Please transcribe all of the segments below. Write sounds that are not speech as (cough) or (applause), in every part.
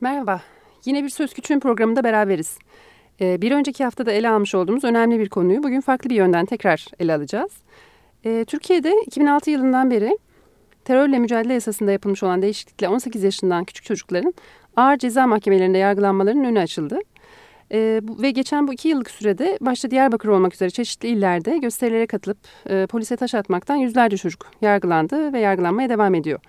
Merhaba. Yine bir Söz Küçüğün programında beraberiz. Ee, bir önceki haftada ele almış olduğumuz önemli bir konuyu bugün farklı bir yönden tekrar ele alacağız. Ee, Türkiye'de 2006 yılından beri terörle mücadele yasasında yapılmış olan değişiklikle 18 yaşından küçük çocukların ağır ceza mahkemelerinde yargılanmalarının önü açıldı. E, ve geçen bu iki yıllık sürede başta Diyarbakır olmak üzere çeşitli illerde gösterilere katılıp e, polise taş atmaktan yüzlerce çocuk yargılandı ve yargılanmaya devam ediyor.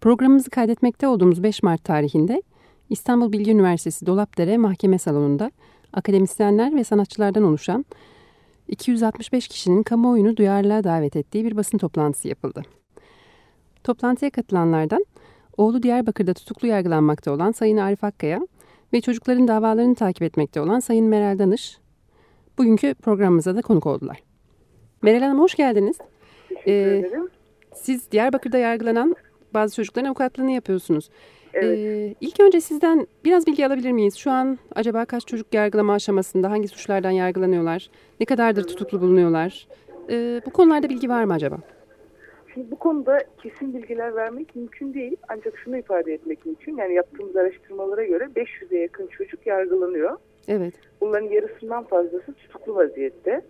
Programımızı kaydetmekte olduğumuz 5 Mart tarihinde İstanbul Bilgi Üniversitesi Dolapdere Mahkeme Salonu'nda akademisyenler ve sanatçılardan oluşan 265 kişinin kamuoyunu duyarlılığa davet ettiği bir basın toplantısı yapıldı. Toplantıya katılanlardan oğlu Diyarbakır'da tutuklu yargılanmakta olan Sayın Arif Akkaya ve çocukların davalarını takip etmekte olan Sayın Meral Danış bugünkü programımıza da konuk oldular. Meral Hanım hoş geldiniz. Teşekkür ee, ederim. Siz Diyarbakır'da yargılanan bazı çocukların avukatlığını yapıyorsunuz. Evet. Ee, ilk önce sizden biraz bilgi alabilir miyiz? Şu an acaba kaç çocuk yargılama aşamasında, hangi suçlardan yargılanıyorlar, ne kadardır tutuklu bulunuyorlar? Ee, bu konularda bilgi var mı acaba? Şimdi bu konuda kesin bilgiler vermek mümkün değil. Ancak şunu ifade etmek mümkün. Yani yaptığımız araştırmalara göre 500'e yakın çocuk yargılanıyor. Evet. Bunların yarısından fazlası tutuklu vaziyette.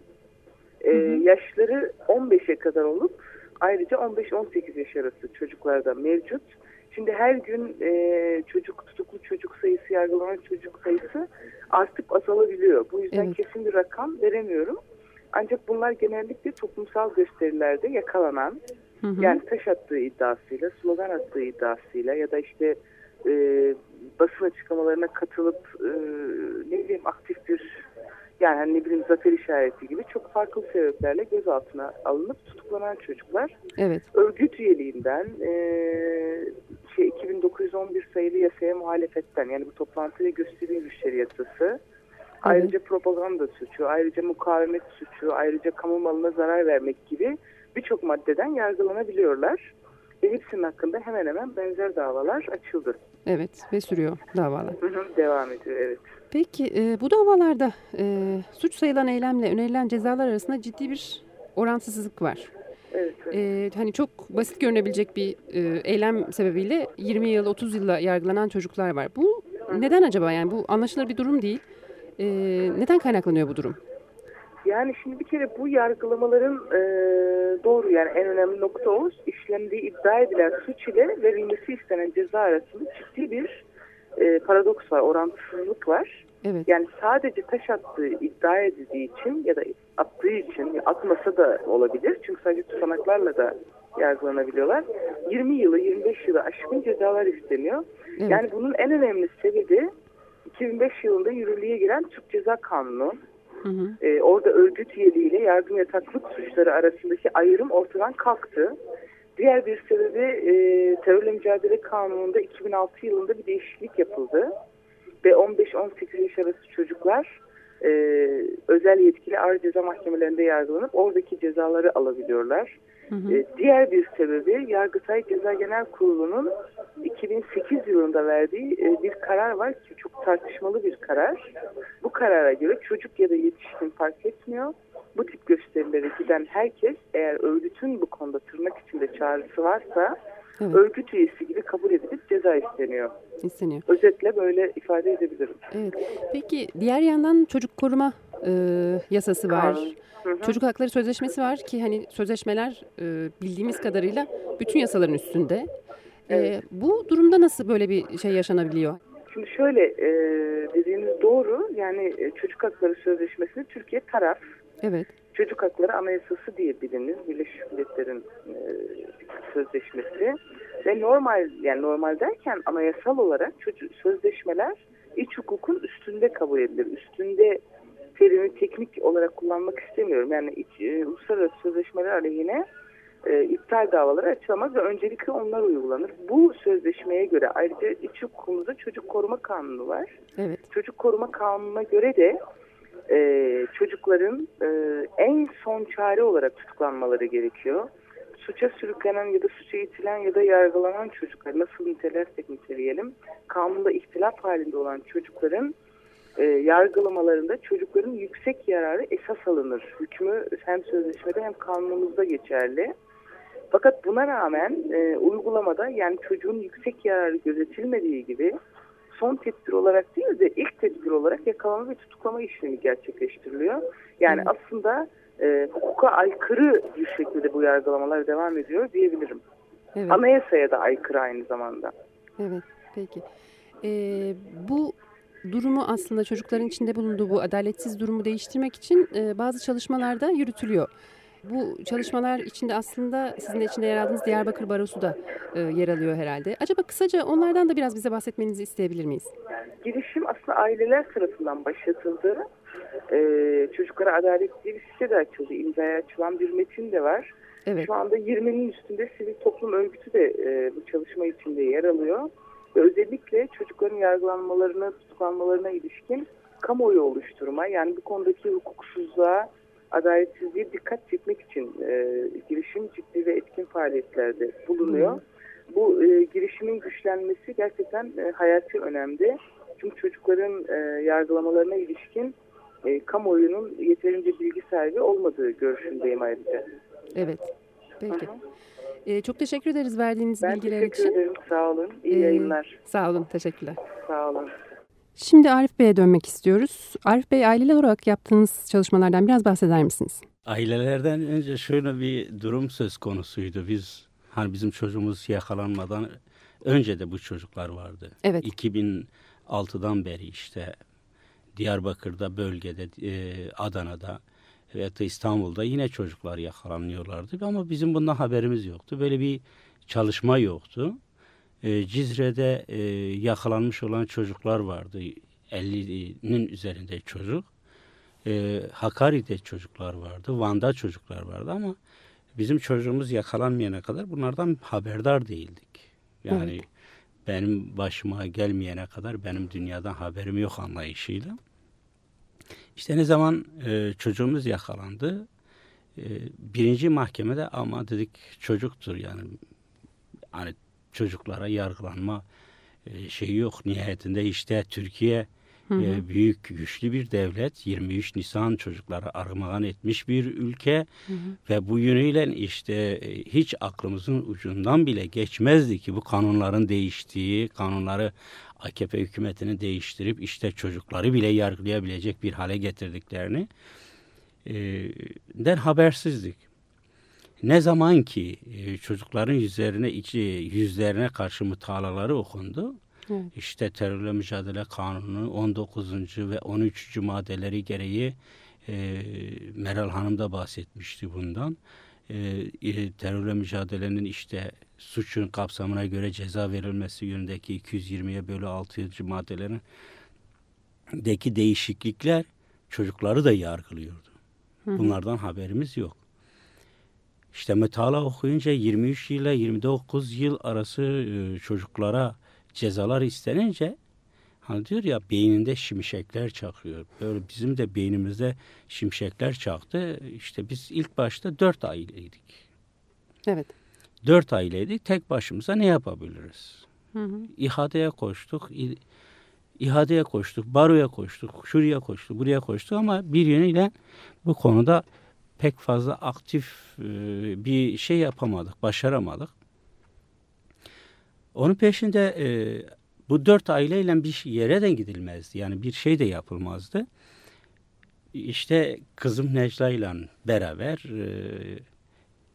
Ee, hı hı. Yaşları 15'e kadar olup ayrıca 15-18 yaş arası çocuklarda mevcut. Şimdi her gün e, çocuk tutuklu çocuk sayısı, yargılanan çocuk sayısı artıp azalabiliyor. Bu yüzden evet. kesin bir rakam veremiyorum. Ancak bunlar genellikle toplumsal gösterilerde yakalanan, hı hı. yani taş attığı iddiasıyla, slogan attığı iddiasıyla ya da işte e, basın açıklamalarına katılıp e, ne bileyim aktif bir yani hani ne bileyim zafer işareti gibi çok farklı sebeplerle gözaltına alınıp tutuklanan çocuklar. Evet. Örgüt üyeliğinden, e, şey 2911 sayılı yasaya muhalefetten yani bu toplantı ve gösteri güçleri yasası, ayrıca propaganda suçu, ayrıca mukavemet suçu, ayrıca kamu malına zarar vermek gibi birçok maddeden yargılanabiliyorlar. Ve hepsinin hakkında hemen hemen benzer davalar açıldı. Evet ve sürüyor davalar. Devam ediyor evet. Peki e, bu davalarda e, suç sayılan eylemle önerilen cezalar arasında ciddi bir oransızlık var. Evet, evet. Ee, hani çok basit görünebilecek bir e, eylem sebebiyle 20 yıl 30 yılla yargılanan çocuklar var. Bu Hı. neden acaba yani bu anlaşılır bir durum değil. Ee, neden kaynaklanıyor bu durum? Yani şimdi bir kere bu yargılamaların e, doğru yani en önemli nokta o işlendiği iddia edilen suç ile verilmesi istenen ceza arasında ciddi bir e, paradoks var, orantısızlık var. Evet. Yani sadece taş attığı iddia edildiği için ya da attığı için atmasa da olabilir. Çünkü sadece tutanaklarla da yargılanabiliyorlar. 20 yılı 25 yılı aşkın cezalar isteniyor. Evet. Yani bunun en önemli sebebi 2005 yılında yürürlüğe giren Türk Ceza Kanunu. Hı hı. Ee, orada örgüt üyeliğiyle yardım yataklık suçları arasındaki ayrım ortadan kalktı. Diğer bir sebebi e, terörle mücadele kanununda 2006 yılında bir değişiklik yapıldı. Ve 15-18 yaş arası çocuklar e, özel yetkili ağır ceza mahkemelerinde yargılanıp oradaki cezaları alabiliyorlar. Hı hı. E, diğer bir sebebi Yargıtay Ceza Genel Kurulu'nun 2008 yılında verdiği e, bir karar var ki çok tartışmalı bir karar. Bu karara göre çocuk ya da yetişkin fark etmiyor. Bu tip gösterilere giden herkes eğer örgütün bu konuda tırnak içinde çağrısı varsa evet. örgüt üyesi gibi kabul edilip ceza isteniyor. İsteniyor. Özetle böyle ifade edebilirim. Evet. Peki diğer yandan çocuk koruma e, yasası var. Hı hı. Çocuk hakları sözleşmesi var ki hani sözleşmeler e, bildiğimiz kadarıyla bütün yasaların üstünde. E, evet. E, bu durumda nasıl böyle bir şey yaşanabiliyor? Şimdi şöyle e, dediğiniz doğru yani e, çocuk hakları sözleşmesinde Türkiye taraf. Evet. Çocuk Hakları Anayasası diye bilinir. Birleşmiş Milletler'in e, sözleşmesi. Ve normal yani normal derken anayasal olarak çocuk, sözleşmeler iç hukukun üstünde kabul edilir. Üstünde terimi teknik olarak kullanmak istemiyorum. Yani iç, e, uluslararası sözleşmeler aleyhine e, iptal davaları açılamaz ve öncelikle onlar uygulanır. Bu sözleşmeye göre ayrıca iç hukukumuzda çocuk koruma kanunu var. Evet. Çocuk koruma kanununa göre de e, çocukların e, en son çare olarak tutuklanmaları gerekiyor. Suça sürüklenen ya da suça itilen ya da yargılanan çocuklar nasıl nitelersek niteleyelim kanunda ihtilaf halinde olan çocukların e, yargılamalarında çocukların yüksek yararı esas alınır. Hükmü hem sözleşmede hem kanunumuzda geçerli. Fakat buna rağmen e, uygulamada yani çocuğun yüksek yararı gözetilmediği gibi son tedbir olarak değil de ilk tedbir olarak yakalama ve tutuklama işlemi gerçekleştiriliyor. Yani Hı. aslında e, hukuka aykırı bir şekilde bu yargılamalar devam ediyor diyebilirim. Evet. Anayasaya da aykırı aynı zamanda. Evet, peki. Ee, bu durumu aslında çocukların içinde bulunduğu bu adaletsiz durumu değiştirmek için e, bazı çalışmalarda yürütülüyor. Bu çalışmalar içinde aslında sizin de içinde yer aldığınız Diyarbakır Barosu da e, yer alıyor herhalde. Acaba kısaca onlardan da biraz bize bahsetmenizi isteyebilir miyiz? Girişim aslında aileler tarafından başlatıldı. Ee, çocuklara adalet diye bir site de açıldı. İmzaya açılan bir metin de var. Evet. Şu anda 20'nin üstünde sivil toplum örgütü de e, bu çalışma içinde yer alıyor. Ve özellikle çocukların yargılanmalarına, tutuklanmalarına ilişkin kamuoyu oluşturma, yani bu konudaki hukuksuzluğa, adaletsizliğe dikkat çekmek için e, girişim ciddi ve etkin faaliyetlerde bulunuyor. Hı. Bu e, girişimin güçlenmesi gerçekten e, hayati önemli. Çünkü çocukların e, yargılamalarına ilişkin e, kamuoyunun yeterince bilgi sahibi olmadığı görüşündeyim ayrıca. Evet. Peki. Ee, çok teşekkür ederiz verdiğiniz ben bilgiler için. Ben teşekkür ederim. Sağ olun. İyi ee, yayınlar. Sağ olun. Teşekkürler. Sağ olun. Şimdi Arif Bey'e dönmek istiyoruz. Arif Bey aileler olarak yaptığınız çalışmalardan biraz bahseder misiniz? Ailelerden önce şöyle bir durum söz konusuydu. Biz hani bizim çocuğumuz yakalanmadan önce de bu çocuklar vardı. Evet. 2006'dan beri işte Diyarbakır'da bölgede e, Adana'da ve İstanbul'da yine çocuklar yakalanıyorlardı ama bizim bundan haberimiz yoktu. Böyle bir çalışma yoktu. E, Cizre'de e, yakalanmış olan çocuklar vardı. 50'nin üzerinde çocuk. E, Hakkari'de çocuklar vardı. Van'da çocuklar vardı ama bizim çocuğumuz yakalanmayana kadar bunlardan haberdar değildik. Yani evet. benim başıma gelmeyene kadar benim dünyadan haberim yok anlayışıyla. İşte ne zaman e, çocuğumuz yakalandı, e, birinci mahkemede ama dedik çocuktur yani hani çocuklara yargılanma e, şeyi yok. Nihayetinde işte Türkiye hı hı. E, büyük güçlü bir devlet 23 Nisan çocukları armağan etmiş bir ülke hı hı. ve bu yönüyle işte e, hiç aklımızın ucundan bile geçmezdi ki bu kanunların değiştiği kanunları AKP hükümetini değiştirip işte çocukları bile yargılayabilecek bir hale getirdiklerini e, den habersizdik. Ne zaman ki e, çocukların yüzlerine içi yüzlerine karşı mutalaları okundu. Evet. İşte terörle mücadele kanunu 19. ve 13. maddeleri gereği e, Meral Hanım da bahsetmişti bundan. E, terörle mücadelenin işte suçun kapsamına göre ceza verilmesi yönündeki 220'ye bölü 6. maddelerin deki değişiklikler çocukları da yargılıyordu. Bunlardan haberimiz yok. İşte metala okuyunca 23 ile 29 yıl arası e, çocuklara cezalar istenince hani diyor ya beyninde şimşekler çakıyor. Böyle bizim de beynimizde şimşekler çaktı. İşte biz ilk başta dört aileydik. Evet. Dört aileydik. Tek başımıza ne yapabiliriz? Hı hı. İhadeye koştuk. İhadeye koştuk. Baroya koştuk. Şuraya koştuk. Buraya koştuk ama bir yönüyle bu konuda pek fazla aktif e, bir şey yapamadık, başaramadık. Onun peşinde e, bu dört aileyle bir yere de gidilmezdi. Yani bir şey de yapılmazdı. İşte kızım Necla ile beraber e,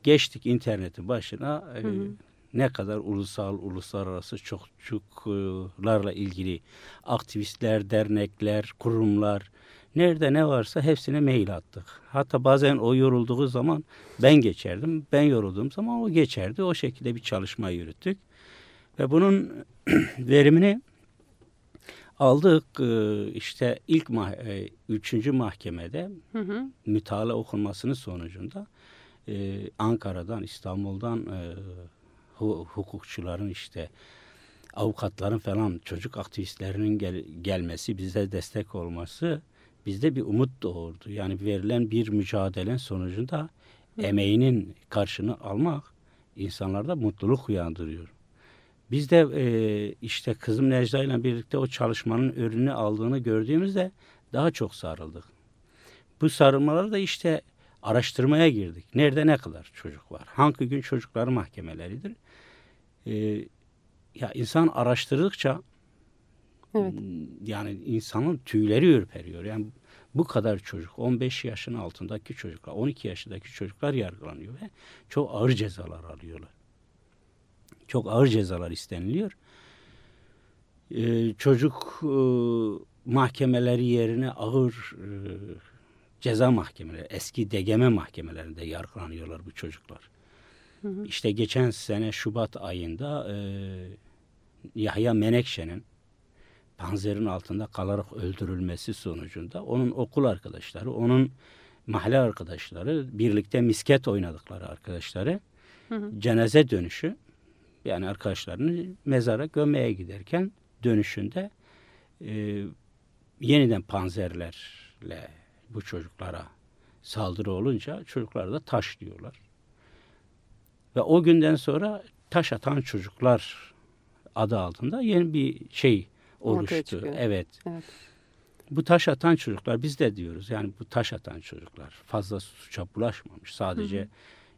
geçtik internetin başına. E, hı hı. Ne kadar ulusal, uluslararası çocuklarla ilgili aktivistler, dernekler, kurumlar, Nerede ne varsa hepsine mail attık. Hatta bazen o yorulduğu zaman ben geçerdim. Ben yorulduğum zaman o geçerdi. O şekilde bir çalışma yürüttük. Ve bunun (clears throat) verimini aldık e, işte ilk mah e, üçüncü mahkemede hı hı. mütala okunmasının sonucunda e, Ankara'dan İstanbul'dan hukukçuların işte avukatların falan çocuk aktivistlerinin gel gelmesi bize destek olması bizde bir umut doğurdu. Yani verilen bir mücadelenin sonucunda Hı. emeğinin karşını almak insanlarda mutluluk uyandırıyor. Biz de e, işte kızım Necla ile birlikte o çalışmanın ürünü aldığını gördüğümüzde daha çok sarıldık. Bu sarılmaları da işte araştırmaya girdik. Nerede ne kadar çocuk var? Hangi gün çocuklar mahkemeleridir? E, ya insan araştırdıkça Evet. Yani insanın tüyleri ürperiyor. Yani bu kadar çocuk 15 yaşın altındaki çocuklar 12 yaşındaki çocuklar yargılanıyor ve çok ağır cezalar alıyorlar. Çok ağır cezalar isteniliyor. Ee, çocuk e, mahkemeleri yerine ağır e, ceza mahkemeleri, eski degeme mahkemelerinde yargılanıyorlar bu çocuklar. Hı hı. İşte geçen sene Şubat ayında e, Yahya Menekşe'nin panzerin altında kalarak öldürülmesi sonucunda onun okul arkadaşları, onun mahalle arkadaşları, birlikte misket oynadıkları arkadaşları hı hı. cenaze dönüşü yani arkadaşlarını mezara gömmeye giderken dönüşünde e, yeniden panzerlerle bu çocuklara saldırı olunca çocuklar da taş diyorlar. Ve o günden sonra taş atan çocuklar adı altında yeni bir şey oluştu. Evet. evet. Bu taş atan çocuklar biz de diyoruz yani bu taş atan çocuklar fazla suça bulaşmamış. Sadece hı hı.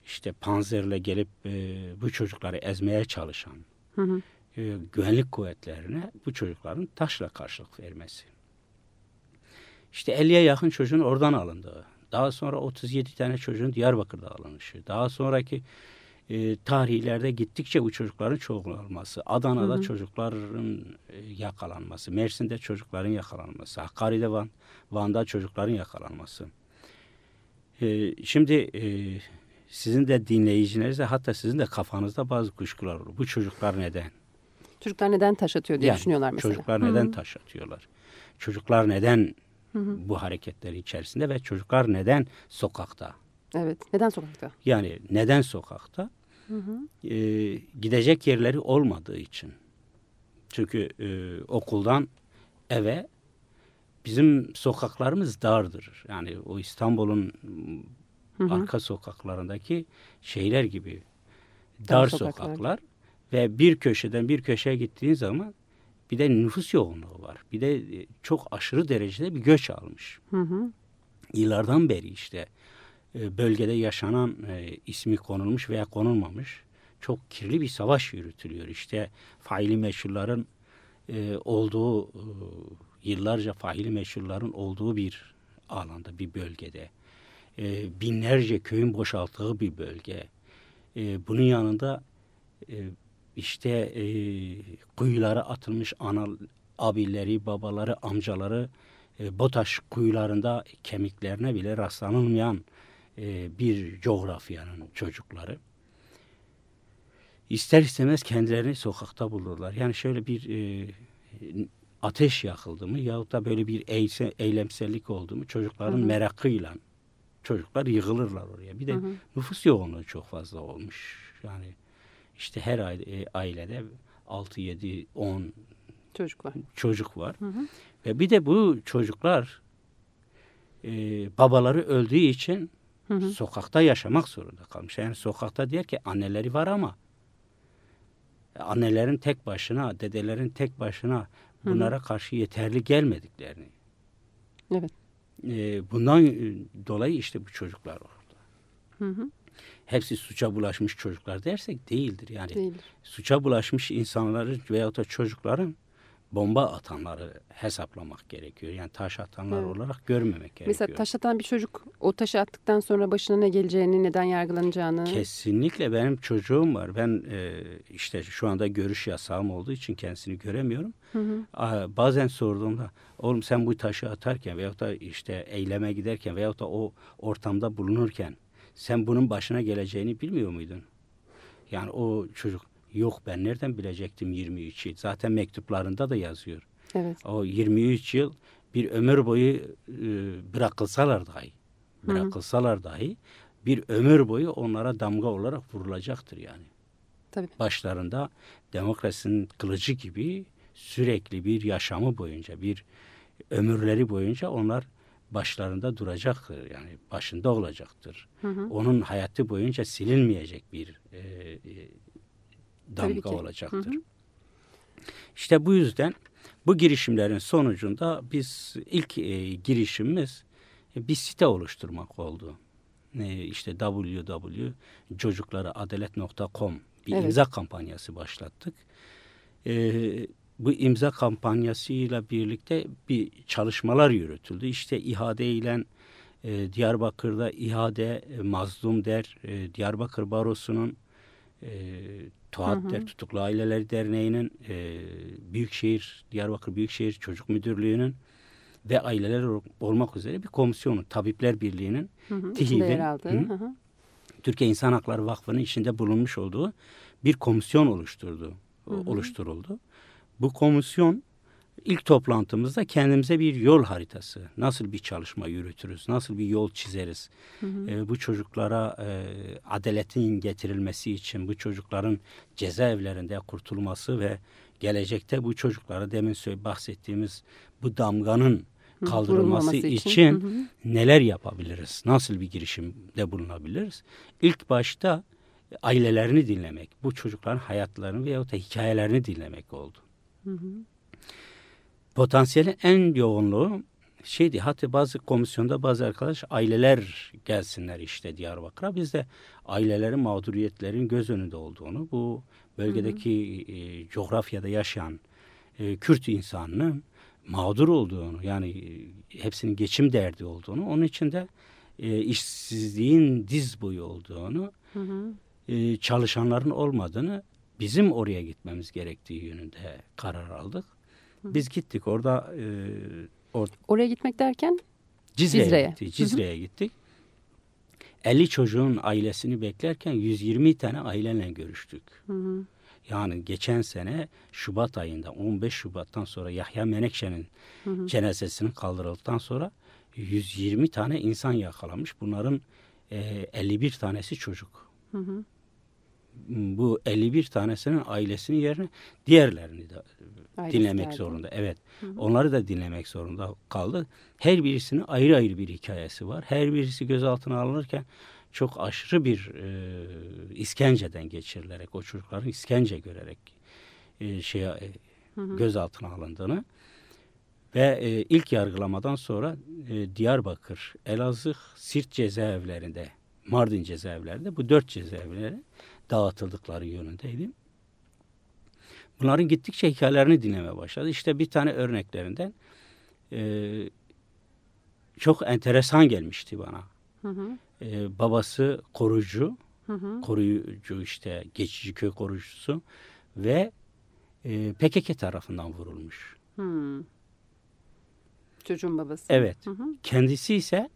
işte panzerle gelip e, bu çocukları ezmeye çalışan hı hı. E, güvenlik kuvvetlerine bu çocukların taşla karşılık vermesi. İşte 50'ye yakın çocuğun oradan alındığı. Daha sonra 37 tane çocuğun Diyarbakır'da alınışı. Daha sonraki e, tarihlerde gittikçe bu çocukların çoğalması. Adana'da hı hı. çocukların e, yakalanması. Mersin'de çocukların yakalanması. Hakkari'de Van, Van'da çocukların yakalanması. E, şimdi e, sizin de dinleyicilerinizde hatta sizin de kafanızda bazı kuşkular olur. Bu çocuklar neden? Çocuklar neden taş atıyor diye yani, düşünüyorlar mesela. Çocuklar neden Hı -hı. taş atıyorlar? Çocuklar neden Hı -hı. bu hareketleri içerisinde ve çocuklar neden sokakta? Evet. Neden sokakta? Yani neden sokakta? Hı hı. Ee, gidecek yerleri olmadığı için. Çünkü e, okuldan eve bizim sokaklarımız dardır. Yani o İstanbul'un arka sokaklarındaki şeyler gibi dar, dar sokaklar. sokaklar ve bir köşeden bir köşeye gittiğin zaman bir de nüfus yoğunluğu var. Bir de e, çok aşırı derecede bir göç almış. Hı hı. Yıllardan beri işte e, bölgede yaşanan e, ismi konulmuş veya konulmamış çok kirli bir savaş yürütülüyor. İşte faili meşhurların e, olduğu yıllarca faili meşhurların olduğu bir alanda bir bölgede binlerce köyün boşalttığı bir bölge. Bunun yanında işte kuyulara atılmış ana abileri, babaları, amcaları BOTAŞ kuyularında kemiklerine bile rastlanılmayan e, bir coğrafyanın çocukları. İster istemez kendilerini sokakta bulurlar. Yani şöyle bir e, ateş yakıldı mı yahut da böyle bir eylem, eylemsellik oldu mu çocukların hı hı. merakıyla çocuklar yığılırlar oraya. Bir de hı hı. nüfus yoğunluğu çok fazla olmuş. Yani işte her e, ailede 6, 7, 10 çocuk var. Çocuk var. Hı hı. Ve bir de bu çocuklar e, babaları öldüğü için Hı hı. Sokakta yaşamak zorunda kalmış. Yani sokakta diyor ki anneleri var ama annelerin tek başına, dedelerin tek başına bunlara hı hı. karşı yeterli gelmediklerini. Evet. E, bundan dolayı işte bu çocuklar orada. Hı hı. Hepsi suça bulaşmış çocuklar dersek değildir. Yani değildir. suça bulaşmış insanların veyahut da çocukların bomba atanları hesaplamak gerekiyor. Yani taş atanlar evet. olarak görmemek gerekiyor. Mesela taş atan bir çocuk o taşı attıktan sonra başına ne geleceğini, neden yargılanacağını... Kesinlikle benim çocuğum var. Ben e, işte şu anda görüş yasağım olduğu için kendisini göremiyorum. Hı hı. Bazen sorduğumda oğlum sen bu taşı atarken veyahut da işte eyleme giderken veyahut da o ortamda bulunurken sen bunun başına geleceğini bilmiyor muydun? Yani o çocuk Yok ben nereden bilecektim 23 yıl. Zaten mektuplarında da yazıyor. Evet. O 23 yıl bir ömür boyu e, bırakılsalar dahi, bırakılsalar dahi bir ömür boyu onlara damga olarak vurulacaktır yani. Tabii. Başlarında demokrasinin kılıcı gibi sürekli bir yaşamı boyunca, bir ömürleri boyunca onlar başlarında duracaktır. Yani başında olacaktır. Hı hı. Onun hayatı boyunca silinmeyecek bir e, e, damga olacaktır. Hı hı. İşte bu yüzden bu girişimlerin sonucunda biz ilk e, girişimimiz e, bir site oluşturmak oldu. E, işte www.çocuklarıadalet.com bir evet. imza kampanyası başlattık. E, bu imza kampanyasıyla birlikte bir çalışmalar yürütüldü. İşte ihade ile e, Diyarbakır'da ihade e, mazlum der e, Diyarbakır Barosu'nun e, Tuhat hı hı. Der Tutuklu Aileler Derneği'nin e, Büyükşehir Diyarbakır Büyükşehir Çocuk Müdürlüğü'nün ve aileler olmak üzere bir komisyonu Tabipler Birliği'nin TİHİV'in Türkiye İnsan Hakları Vakfı'nın içinde bulunmuş olduğu bir komisyon oluşturdu. Hı hı. oluşturuldu. Bu komisyon ilk toplantımızda kendimize bir yol haritası, nasıl bir çalışma yürütürüz, nasıl bir yol çizeriz. Hı hı. E, bu çocuklara e, adaletin getirilmesi için, bu çocukların cezaevlerinde kurtulması ve gelecekte bu çocuklara demin bahsettiğimiz bu damganın kaldırılması için, için hı hı. neler yapabiliriz? Nasıl bir girişimde bulunabiliriz? İlk başta ailelerini dinlemek, bu çocukların hayatlarını veyahut da hikayelerini dinlemek oldu. Hı hı. Potansiyelin en yoğunluğu şeydi hatta bazı komisyonda bazı arkadaş aileler gelsinler işte Diyarbakır'a. Biz de ailelerin mağduriyetlerin göz önünde olduğunu bu bölgedeki hı hı. E, coğrafyada yaşayan e, Kürt insanının mağdur olduğunu yani e, hepsinin geçim derdi olduğunu onun için de e, işsizliğin diz boyu olduğunu hı hı. E, çalışanların olmadığını bizim oraya gitmemiz gerektiği yönünde karar aldık. Biz gittik orada e, or oraya gitmek derken Cizre'ye, Cizre'ye. gittik. Cizre'ye gittik. 50 çocuğun ailesini beklerken 120 tane aileyle görüştük. Hı hı. Yani geçen sene Şubat ayında 15 Şubat'tan sonra Yahya Menekşe'nin cenazesinin kaldırıldıktan sonra 120 tane insan yakalanmış. Bunların e, 51 tanesi çocuk. Hı hı. Bu 51 tanesinin ailesinin yerine diğerlerini de Ailesi dinlemek geldi. zorunda. Evet. Hı hı. Onları da dinlemek zorunda kaldı. Her birisinin ayrı ayrı bir hikayesi var. Her birisi gözaltına alınırken çok aşırı bir e, iskenceden geçirilerek o çocukların iskence görerek e, şeye e, gözaltına alındığını ve e, ilk yargılamadan sonra e, Diyarbakır, Elazığ, Sirt cezaevlerinde, Mardin cezaevlerinde bu dört cezaevlere dağıtıldıkları yönündeydim. Bunların gittikçe hikayelerini dinlemeye başladı. İşte bir tane örneklerinden e, çok enteresan gelmişti bana. Hı hı e, babası korucu, hı hı. koruyucu işte geçici köy korucusu ve e, PKK tarafından vurulmuş. Hı. Çocuğun babası. Evet. Hı hı. Kendisi ise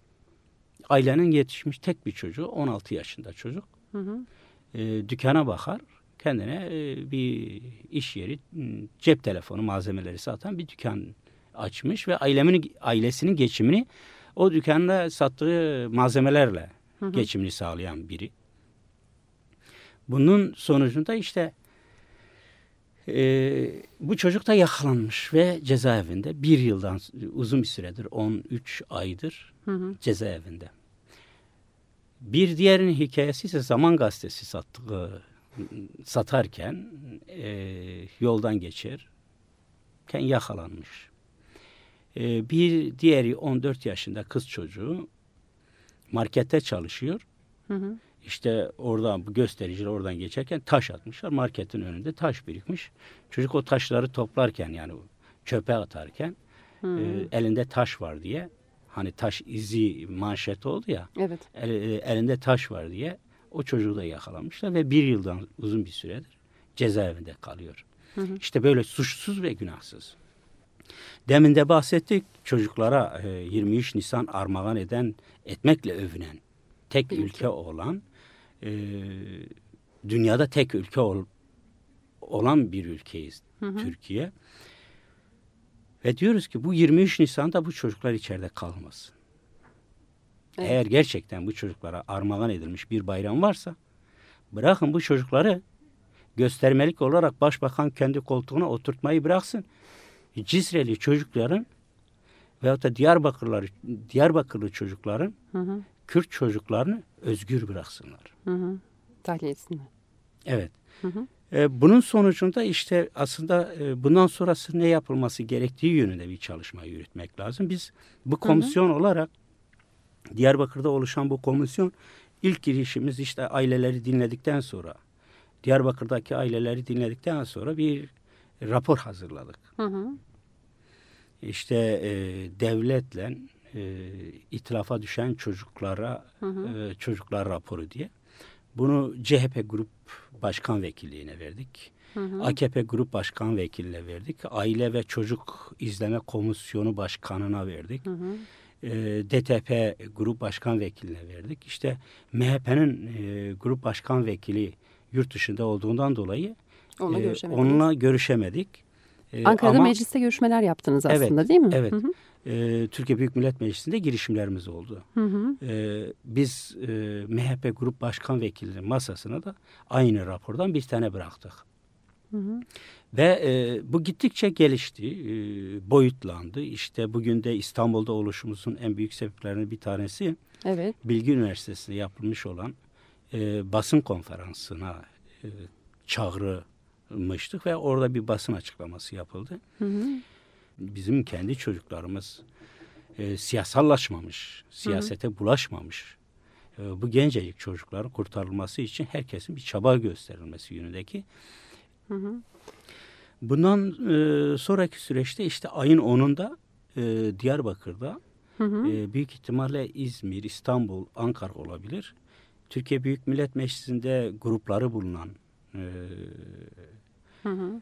ailenin yetişmiş tek bir çocuğu 16 yaşında çocuk. Hı hı. E, dükkana bakar kendine e, bir iş yeri cep telefonu malzemeleri satan bir dükkan açmış ve ailemin ailesinin geçimini o dükkanda sattığı malzemelerle hı hı. geçimini sağlayan biri. Bunun sonucunda işte e, bu çocuk da yakalanmış ve cezaevinde bir yıldan uzun bir süredir 13 aydır hı hı. cezaevinde. Bir diğerinin hikayesi ise Zaman Gazetesi sattığı satarken e, yoldan geçerken yakalanmış. E, bir diğeri 14 yaşında kız çocuğu markette çalışıyor. Hı hı. İşte oradan bu göstericiler oradan geçerken taş atmışlar. Marketin önünde taş birikmiş. Çocuk o taşları toplarken yani çöpe atarken e, elinde taş var diye hani taş izi manşet oldu ya. Evet. El, e, elinde taş var diye o çocuğu da yakalamışlar ve bir yıldan uzun bir süredir cezaevinde kalıyor. Hı hı. İşte böyle suçsuz ve günahsız. Demin de bahsettik çocuklara 23 e, Nisan armağan eden, etmekle övünen tek ülke, ülke olan, e, dünyada tek ülke ol, olan bir ülkeyiz hı hı. Türkiye. Ve diyoruz ki bu 23 Nisan'da bu çocuklar içeride kalmasın. Evet. Eğer gerçekten bu çocuklara armağan edilmiş bir bayram varsa bırakın bu çocukları göstermelik olarak başbakan kendi koltuğuna oturtmayı bıraksın. Cizreli çocukların veyahut da Diyarbakırlar, Diyarbakırlı çocukların hı hı. Kürt çocuklarını özgür bıraksınlar. Hı hı. Evet. Hı hı. E, bunun sonucunda işte aslında e, bundan sonrası ne yapılması gerektiği yönünde bir çalışma yürütmek lazım. Biz bu komisyon hı hı. olarak Diyarbakır'da oluşan bu komisyon ilk girişimiz işte aileleri dinledikten sonra Diyarbakır'daki aileleri dinledikten sonra bir rapor hazırladık. Hı hı. İşte e, devletle e, itlafa düşen çocuklara hı hı. E, çocuklar raporu diye. Bunu CHP Grup Başkan Vekilliğine verdik. Hı hı. AKP Grup Başkan Vekiline verdik. Aile ve Çocuk İzleme Komisyonu Başkanına verdik. Hı hı. E, DTP Grup Başkan Vekiline verdik. İşte MHP'nin e, Grup Başkan Vekili yurt dışında olduğundan dolayı onunla, e, onunla görüşemedik. E, Ankara'da ama, mecliste görüşmeler yaptınız aslında evet, değil mi? Evet. Hı hı. E, Türkiye Büyük Millet Meclisi'nde girişimlerimiz oldu. Hı hı. E, biz e, MHP Grup Başkan Vekilinin masasına da aynı rapordan bir tane bıraktık. Hı hı. Ve e, bu gittikçe gelişti, e, boyutlandı. İşte bugün de İstanbul'da oluşumuzun en büyük sebeplerinden bir tanesi evet. Bilgi Üniversitesi'nde yapılmış olan e, basın konferansına e, çağrılmıştık ve orada bir basın açıklaması yapıldı. Hı hı. Bizim kendi çocuklarımız e, siyasallaşmamış, siyasete hı hı. bulaşmamış. E, bu gencecik çocukların kurtarılması için herkesin bir çaba gösterilmesi yönündeki. Hı hı. Bundan e, sonraki süreçte işte ayın 10'unda e, Diyarbakır'da hı hı. E, büyük ihtimalle İzmir, İstanbul, Ankara olabilir. Türkiye Büyük Millet Meclisi'nde grupları bulunan e, hı hı.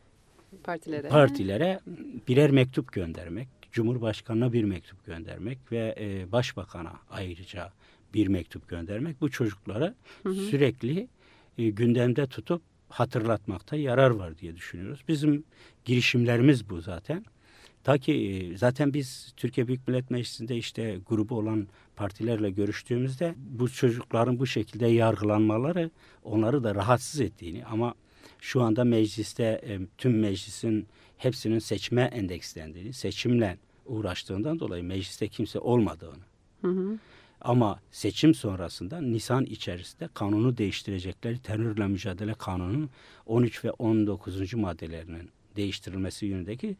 Partilere partilere birer mektup göndermek, Cumhurbaşkanına bir mektup göndermek ve e, Başbakan'a ayrıca bir mektup göndermek bu çocukları hı hı. sürekli e, gündemde tutup hatırlatmakta yarar var diye düşünüyoruz. Bizim girişimlerimiz bu zaten. Ta ki e, zaten biz Türkiye Büyük Millet Meclisi'nde işte grubu olan partilerle görüştüğümüzde bu çocukların bu şekilde yargılanmaları onları da rahatsız ettiğini ama şu anda mecliste e, tüm meclisin hepsinin seçme endekslendiğini, seçimle uğraştığından dolayı mecliste kimse olmadığını. Hı hı. Ama seçim sonrasında Nisan içerisinde kanunu değiştirecekleri terörle mücadele kanunun 13 ve 19. maddelerinin değiştirilmesi yönündeki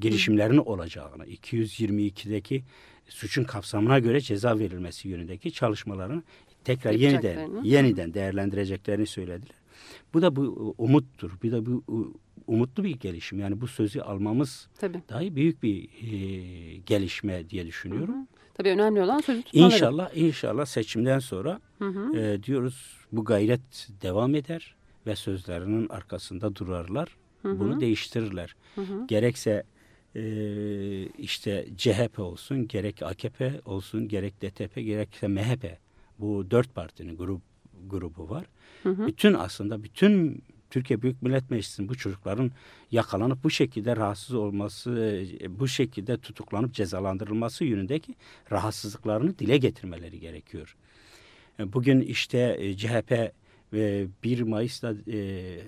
girişimlerin olacağını, 222'deki suçun kapsamına göre ceza verilmesi yönündeki çalışmaların tekrar yeniden yeniden değerlendireceklerini söylediler. Bu da bu umuttur. Bir de bu umutlu bir gelişim. Yani bu sözü almamız Tabii. dahi büyük bir e, gelişme diye düşünüyorum. Hı hı. Tabii önemli olan sözü tutmaları. İnşallah, inşallah seçimden sonra hı hı. E, diyoruz bu gayret devam eder ve sözlerinin arkasında durarlar. Hı hı. Bunu değiştirirler. Hı hı. Gerekse e, işte CHP olsun, gerek AKP olsun, gerek DTP, gerekse MHP. Bu dört partinin grup grubu var. Hı hı. Bütün aslında bütün Türkiye Büyük Millet Meclisi'nin bu çocukların yakalanıp bu şekilde rahatsız olması, bu şekilde tutuklanıp cezalandırılması yönündeki rahatsızlıklarını dile getirmeleri gerekiyor. E, bugün işte e, CHP ve 1 Mayıs'ta e,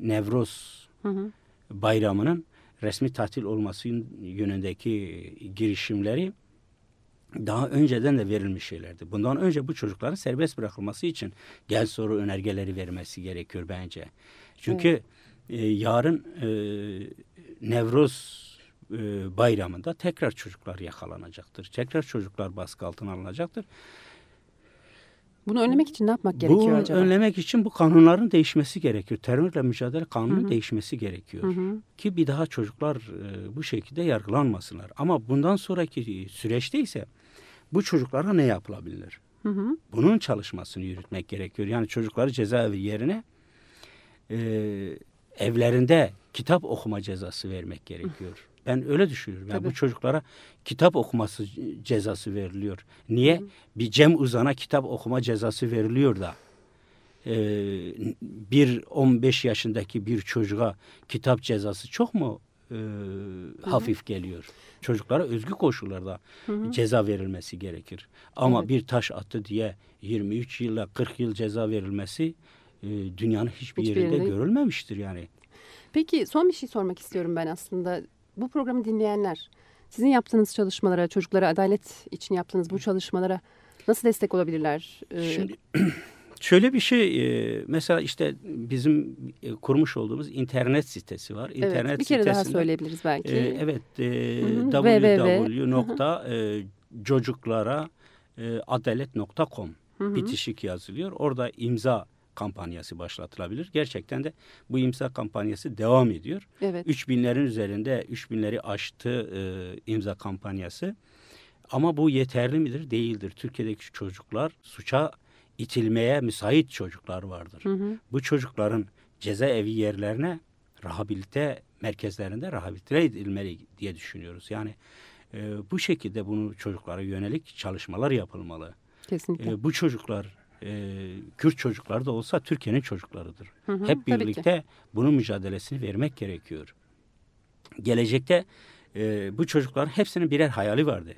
Nevroz hı hı. bayramının resmi tatil olması yönündeki girişimleri daha önceden de verilmiş şeylerdi. Bundan önce bu çocukların serbest bırakılması için gel soru önergeleri vermesi gerekiyor bence. Çünkü evet. e, yarın e, Nevroz e, bayramında tekrar çocuklar yakalanacaktır. Tekrar çocuklar baskı altına alınacaktır. Bunu önlemek için ne yapmak gerekiyor Bunu acaba? önlemek için bu kanunların değişmesi gerekiyor. Terörle mücadele kanunun hı hı. değişmesi gerekiyor. Hı hı. Ki bir daha çocuklar e, bu şekilde yargılanmasınlar. Ama bundan sonraki süreçte ise bu çocuklara ne yapılabilir? Hı hı. Bunun çalışmasını yürütmek gerekiyor. Yani çocukları cezaevi yerine e, evlerinde kitap okuma cezası vermek gerekiyor. Ben öyle düşünüyorum. Yani bu çocuklara kitap okuması cezası veriliyor. Niye? Hı. Bir Cem Uzan'a kitap okuma cezası veriliyor da e, bir 15 yaşındaki bir çocuğa kitap cezası çok mu e, hafif geliyor? Çocuklara özgü koşullarda hı hı. ceza verilmesi gerekir. Ama evet. bir taş attı diye 23 yılla 40 yıl ceza verilmesi e, dünyanın hiçbir, hiçbir yerinde, yerinde görülmemiştir yani. Peki son bir şey sormak istiyorum ben aslında bu programı dinleyenler sizin yaptığınız çalışmalara, çocuklara adalet için yaptığınız bu çalışmalara nasıl destek olabilirler? Ee, Şimdi (clears throat) şöyle bir şey e, mesela işte bizim e, kurmuş olduğumuz internet sitesi var. Evet, internet bir kere daha söyleyebiliriz belki. E, evet www.çocuklara adalet.com bitişik yazılıyor. Orada imza kampanyası başlatılabilir. Gerçekten de bu imza kampanyası devam ediyor. Evet. 3000'lerin üzerinde 3000'leri aştı e, imza kampanyası. Ama bu yeterli midir? Değildir. Türkiye'deki çocuklar suça itilmeye müsait çocuklar vardır. Hı hı. Bu çocukların cezaevi yerlerine rehabilite merkezlerinde rehabilite edilmeli diye düşünüyoruz. Yani e, bu şekilde bunu çocuklara yönelik çalışmalar yapılmalı. Kesinlikle. E, bu çocuklar e, Kürt çocukları da olsa Türkiye'nin çocuklarıdır. Hı hı, Hep birlikte bunun mücadelesini vermek gerekiyor. Gelecekte e, bu çocukların hepsinin birer hayali vardı.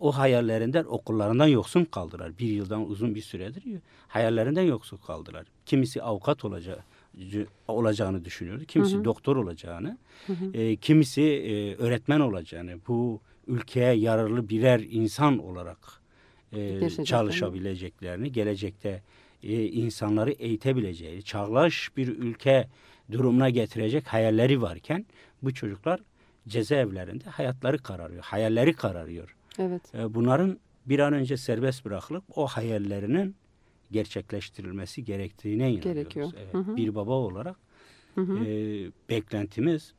O hayallerinden okullarından yoksun kaldılar. Bir yıldan uzun bir süredir hayallerinden yoksun kaldılar. Kimisi avukat olacak, olacağını düşünüyordu. Kimisi hı hı. doktor olacağını, hı hı. E, kimisi e, öğretmen olacağını, bu ülkeye yararlı birer insan olarak e, çalışabileceklerini, gelecekte e, insanları eğitebileceği, çağlaş bir ülke durumuna getirecek hayalleri varken bu çocuklar cezaevlerinde hayatları kararıyor, hayalleri kararıyor. Evet. E, bunların bir an önce serbest bırakılıp o hayallerinin gerçekleştirilmesi gerektiğine inanıyoruz. Gerekiyor. Evet, hı hı. Bir baba olarak hı hı. E, beklentimiz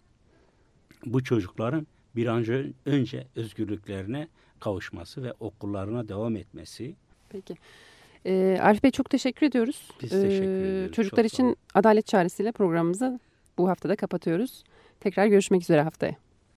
bu çocukların bir an önce özgürlüklerine kavuşması ve okullarına devam etmesi. Peki. Ee, Arif Bey çok teşekkür ediyoruz. Biz teşekkür ee, ediyoruz. Çocuklar çok için adalet çaresiyle programımızı bu haftada kapatıyoruz. Tekrar görüşmek üzere haftaya.